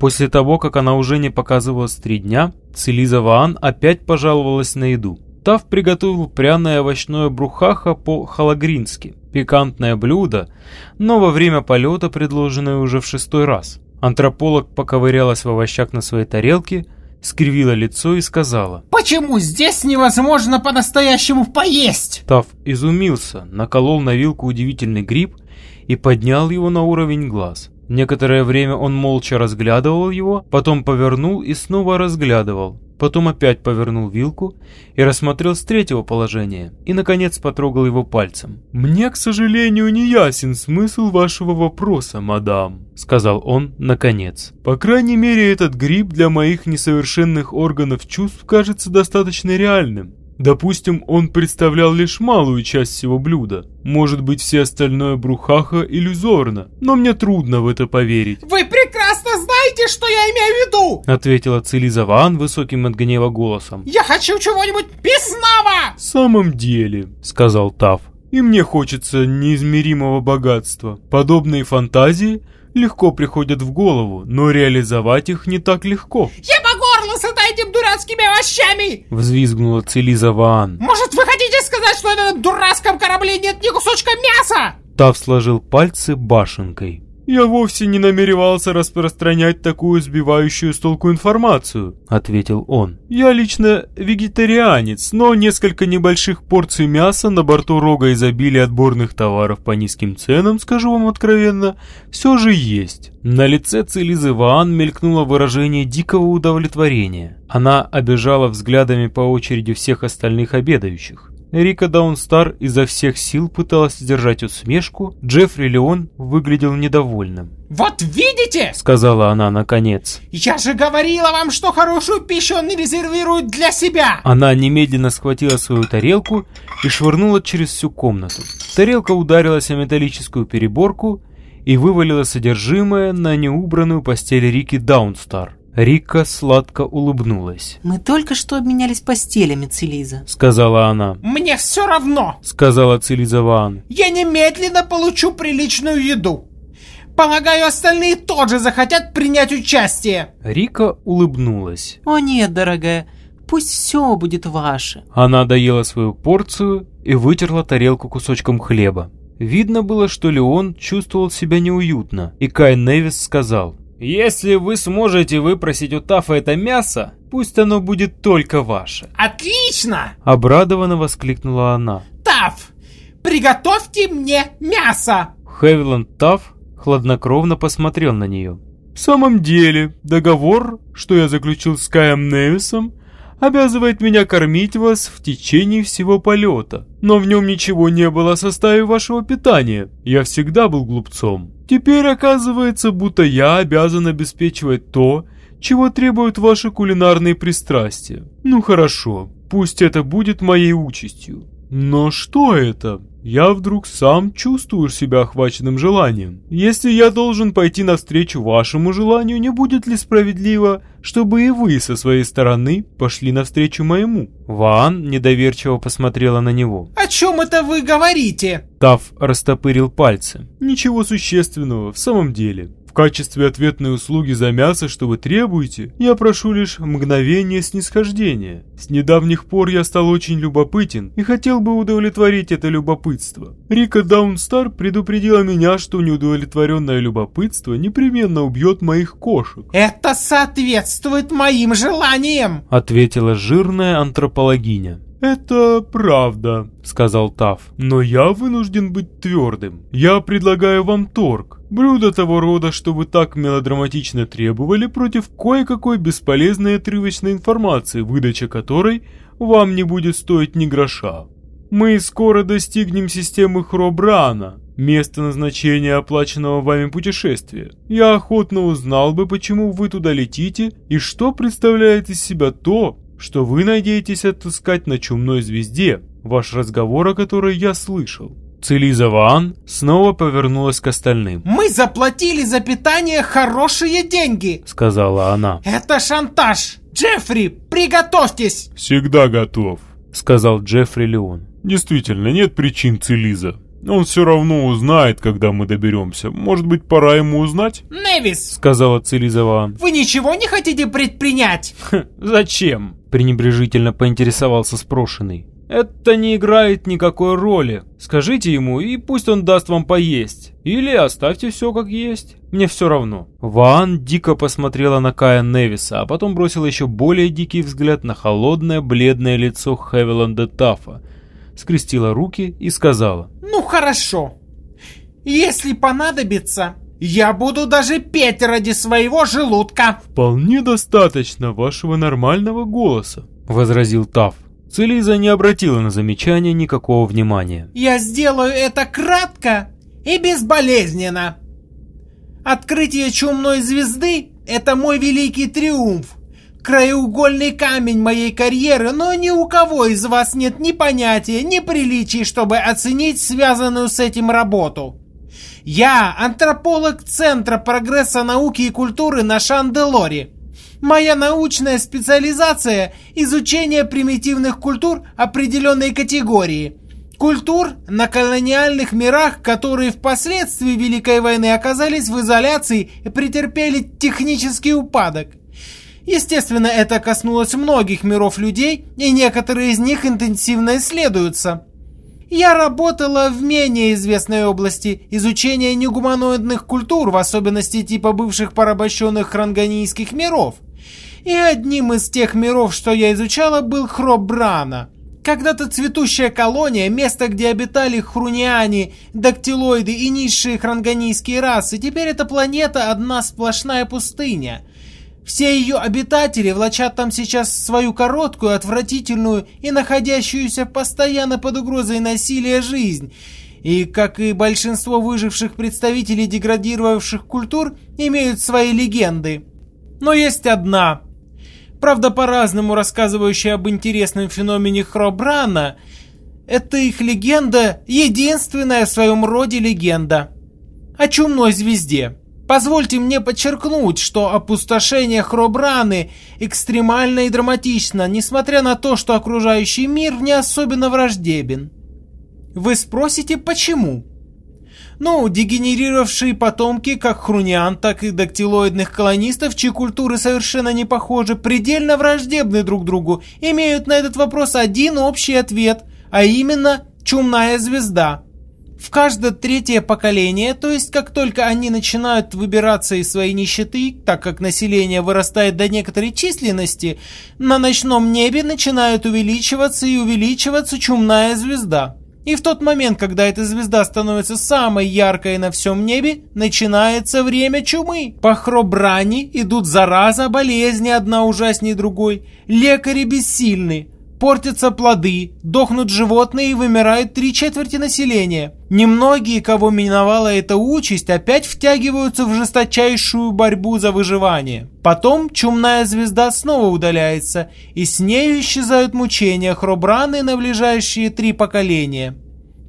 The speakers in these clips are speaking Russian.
После того, как она уже не показывалась три дня, Целиза Ваан опять пожаловалась на еду. Тав приготовил пряное овощное брухаха по-халагрински, пикантное блюдо, но во время полета предложенное уже в шестой раз. Антрополог поковырялась в овощах на своей тарелке, скривила лицо и сказала. «Почему здесь невозможно по-настоящему поесть?» Тав изумился, наколол на вилку удивительный гриб и поднял его на уровень глаз. Некоторое время он молча разглядывал его, потом повернул и снова разглядывал. Потом опять повернул вилку и рассмотрел с третьего положения, и, наконец, потрогал его пальцем. «Мне, к сожалению, не ясен смысл вашего вопроса, мадам», — сказал он, наконец. «По крайней мере, этот гриб для моих несовершенных органов чувств кажется достаточно реальным. Допустим, он представлял лишь малую часть всего блюда. Может быть, все остальное брухаха иллюзорно, но мне трудно в это поверить. «Вы прекрасно знаете, что я имею в виду!» Ответила Целиза Ван высоким от гнева голосом. «Я хочу чего-нибудь мясного!» «В самом деле», — сказал Тав, — «и мне хочется неизмеримого богатства. Подобные фантазии легко приходят в голову, но реализовать их не так легко». «Я могу этим дурацкими овощами!» Взвизгнула Целиза Ваан. «Может, вы хотите сказать, что на этом дурацком корабле нет ни кусочка мяса?» Тав сложил пальцы башенкой. «Я вовсе не намеревался распространять такую сбивающую с толку информацию», — ответил он. «Я лично вегетарианец, но несколько небольших порций мяса на борту рога изобилия отборных товаров по низким ценам, скажу вам откровенно, все же есть». На лице Целизы Ваан мелькнуло выражение дикого удовлетворения. Она обижала взглядами по очереди всех остальных обедающих. Рика Даунстар изо всех сил пыталась сдержать усмешку, Джеффри Леон выглядел недовольным. «Вот видите?» — сказала она наконец. «Я же говорила вам, что хорошую пищу он не резервирует для себя!» Она немедленно схватила свою тарелку и швырнула через всю комнату. Тарелка ударилась о металлическую переборку и вывалила содержимое на неубранную постель Рики Даунстар. Рика сладко улыбнулась. «Мы только что обменялись постелями, Целиза», — сказала она. «Мне все равно», — сказала Целиза Ван. «Я немедленно получу приличную еду. Полагаю, остальные тоже захотят принять участие». Рика улыбнулась. «О нет, дорогая, пусть все будет ваше». Она доела свою порцию и вытерла тарелку кусочком хлеба. Видно было, что Леон чувствовал себя неуютно, и Кай Невис сказал, если вы сможете выпросить у Тафа это мясо, пусть оно будет только ваше. Отлично! Обрадованно воскликнула она. Таф, приготовьте мне мясо! Хевиланд Таф хладнокровно посмотрел на нее. В самом деле, договор, что я заключил с Каем Невисом, обязывает меня кормить вас в течение всего полета. Но в нем ничего не было о составе вашего питания. Я всегда был глупцом. Теперь оказывается, будто я обязан обеспечивать то, чего требуют ваши кулинарные пристрастия. Ну хорошо, пусть это будет моей участью. Но что это? Я вдруг сам чувствую себя охваченным желанием. Если я должен пойти навстречу вашему желанию, не будет ли справедливо, чтобы и вы со своей стороны пошли навстречу моему?» Ван недоверчиво посмотрела на него. «О чем это вы говорите?» Тав растопырил пальцы. «Ничего существенного, в самом деле. В качестве ответной услуги за мясо, что вы требуете, я прошу лишь мгновение снисхождения. С недавних пор я стал очень любопытен и хотел бы удовлетворить это любопытство. Рика Даунстар предупредила меня, что неудовлетворенное любопытство непременно убьет моих кошек. «Это соответствует моим желаниям!» ответила жирная антропологиня. «Это правда», — сказал Тав. «Но я вынужден быть твердым. Я предлагаю вам торг. Блюдо того рода, что вы так мелодраматично требовали, против кое-какой бесполезной отрывочной информации, выдача которой вам не будет стоить ни гроша. Мы скоро достигнем системы Хробрана, место назначения оплаченного вами путешествия. Я охотно узнал бы, почему вы туда летите и что представляет из себя то, что вы надеетесь отыскать на чумной звезде, ваш разговор о которой я слышал. Целиза Ван снова повернулась к остальным. «Мы заплатили за питание хорошие деньги!» Сказала она. «Это шантаж! Джеффри, приготовьтесь!» «Всегда готов», сказал Джеффри Леон. «Действительно, нет причин, Целиза. Он все равно узнает, когда мы доберемся. Может быть, пора ему узнать?» Невис, Сказала Цилизаван. вы ничего не хотите предпринять? «Зачем?» – пренебрежительно поинтересовался спрошенный. «Это не играет никакой роли. Скажите ему, и пусть он даст вам поесть. Или оставьте все как есть. Мне все равно». Ван дико посмотрела на Кая Невиса, а потом бросила еще более дикий взгляд на холодное, бледное лицо Хевиланда Тафа, скрестила руки и сказала. Ну хорошо. Если понадобится, я буду даже петь ради своего желудка. «Вполне достаточно вашего нормального голоса», — возразил Таф. Целиза не обратила на замечание никакого внимания. Я сделаю это кратко и безболезненно. Открытие чумной звезды – это мой великий триумф. Краеугольный камень моей карьеры, но ни у кого из вас нет ни понятия, ни приличий, чтобы оценить связанную с этим работу. Я антрополог Центра прогресса науки и культуры на Шанделоре. Моя научная специализация – изучение примитивных культур определенной категории. Культур на колониальных мирах, которые впоследствии Великой войны оказались в изоляции и претерпели технический упадок. Естественно, это коснулось многих миров людей, и некоторые из них интенсивно исследуются. Я работала в менее известной области изучения негуманоидных культур, в особенности типа бывших порабощенных хранганийских миров. И одним из тех миров, что я изучала, был Хробрана. Когда-то цветущая колония, место, где обитали хруниане, дактилоиды и низшие хранганийские расы, теперь эта планета одна сплошная пустыня. Все ее обитатели влачат там сейчас свою короткую, отвратительную и находящуюся постоянно под угрозой насилия жизнь. И, как и большинство выживших представителей деградировавших культур, имеют свои легенды. Но есть одна, правда по-разному рассказывающая об интересном феномене Хробрана, это их легенда, единственная в своем роде легенда. О чумной звезде. Позвольте мне подчеркнуть, что опустошение Хробраны экстремально и драматично, несмотря на то, что окружающий мир не особенно враждебен. Вы спросите, почему? Ну, дегенерировавшие потомки как хруниан, так и дактилоидных колонистов, чьи культуры совершенно не похожи, предельно враждебны друг другу, имеют на этот вопрос один общий ответ, а именно чумная звезда. В каждое третье поколение, то есть как только они начинают выбираться из своей нищеты, так как население вырастает до некоторой численности, на ночном небе начинает увеличиваться и увеличиваться чумная звезда. И в тот момент, когда эта звезда становится самой яркой на всем небе, начинается время чумы. По хробрани идут зараза, болезни одна ужаснее другой, лекари бессильны, портятся плоды, дохнут животные и вымирают три четверти населения. Немногие, кого миновала эта участь, опять втягиваются в жесточайшую борьбу за выживание. Потом чумная звезда снова удаляется, и с нею исчезают мучения Хробраны на ближайшие три поколения.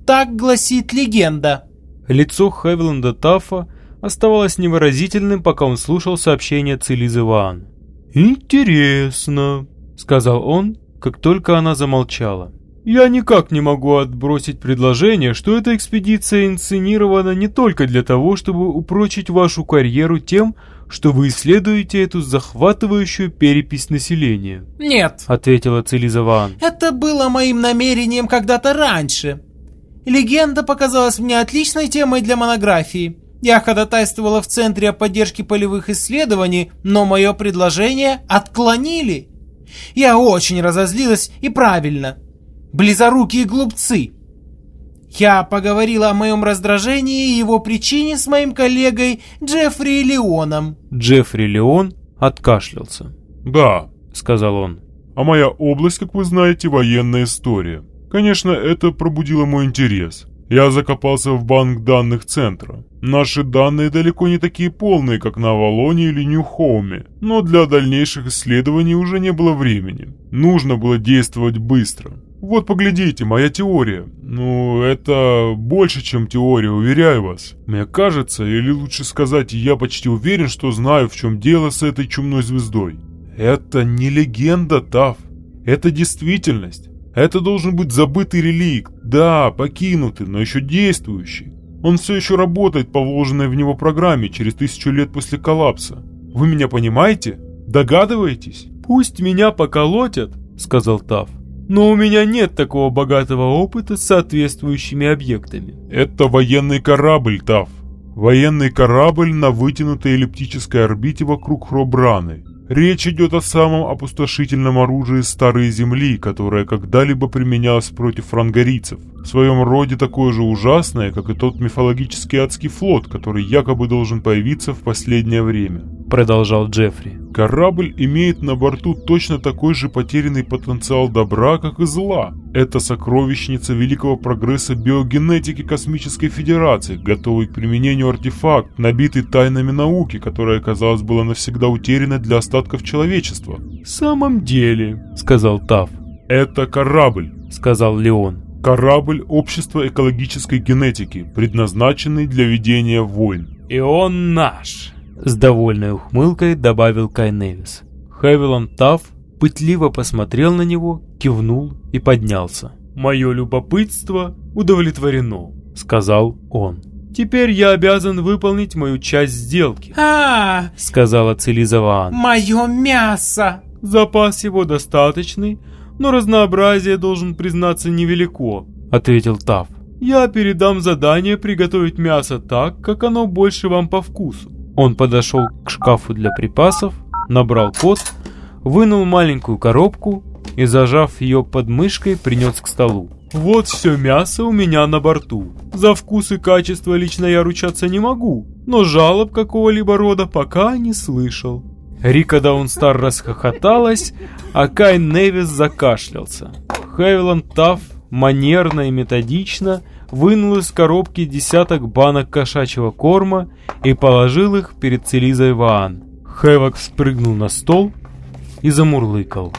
Так гласит легенда. Лицо Хевиланда Тафа оставалось невыразительным, пока он слушал сообщение Цилизы Ваан. «Интересно», — сказал он, как только она замолчала. «Я никак не могу отбросить предложение, что эта экспедиция инсценирована не только для того, чтобы упрочить вашу карьеру тем, что вы исследуете эту захватывающую перепись населения», Нет, — ответила Цилиза Ваан. это было моим намерением когда-то раньше. Легенда показалась мне отличной темой для монографии. Я ходатайствовала в Центре о поддержке полевых исследований, но мое предложение отклонили. Я очень разозлилась и правильно. Близорукие глупцы. Я поговорила о моем раздражении и его причине с моим коллегой Джеффри Леоном. Джеффри Леон откашлялся. «Да, — сказал он. а моя область, как вы знаете, военная история. Конечно, это пробудило мой интерес. Я закопался в банк данных центра. Наши данные далеко не такие полные, как на Авалоне или Нью-Хоуме, но для дальнейших исследований уже не было времени. Нужно было действовать быстро. Вот поглядите, моя теория. Ну, это больше, чем теория, уверяю вас. Мне кажется, или лучше сказать, я почти уверен, что знаю, в чем дело с этой чумной звездой. Это не легенда, Тав. Это действительность. Это должен быть забытый реликт. Да, покинутый, но еще действующий. Он все еще работает по вложенной в него программе через тысячу лет после коллапса. Вы меня понимаете? Догадываетесь? «Пусть меня поколотят», — сказал Тав. «Но у меня нет такого богатого опыта с соответствующими объектами». Это военный корабль, Тав. Военный корабль на вытянутой эллиптической орбите вокруг Хробраны. Речь идет о самом опустошительном оружии Старой Земли, которое когда-либо применялось против франгарийцев. В своем роде такое же ужасное, как и тот мифологический адский флот, который якобы должен появиться в последнее время. Продолжал Джеффри. Корабль имеет на борту точно такой же потерянный потенциал добра, как и зла. Это сокровищница великого прогресса биогенетики Космической Федерации, готовый к применению артефакт, набитый тайнами науки, которая, казалось, была навсегда утеряна для остатков человечества. «В самом деле», — сказал Тав. «Это корабль», — сказал Леон. Корабль общества экологической генетики, предназначенный для ведения войн. «И он наш», — с довольной ухмылкой добавил Кай Невис. Хевилон Тав пытливо посмотрел на него, кивнул и поднялся. «Мое любопытство удовлетворено», — сказал он. «Теперь я обязан выполнить мою часть сделки», А, — сказала Целизаван. мое мясо! «Запас его достаточный, но разнообразие, должен признаться, невелико», — ответил Тав. «Я передам задание приготовить мясо так, как оно больше вам по вкусу». Он подошел к шкафу для припасов, набрал код, вынул маленькую коробку и, зажав ее под мышкой, принес к столу. «Вот все мясо у меня на борту. За вкус и качество лично я ручаться не могу, но жалоб какого-либо рода пока не слышал». Рика Даунстар расхохоталась, а Кай Невис закашлялся. Хевиланд Тафф манерно и методично вынул из коробки десяток банок кошачьего корма и положил их перед Целизой Ваан. Хевок спрыгнул на стол и замурлыкал.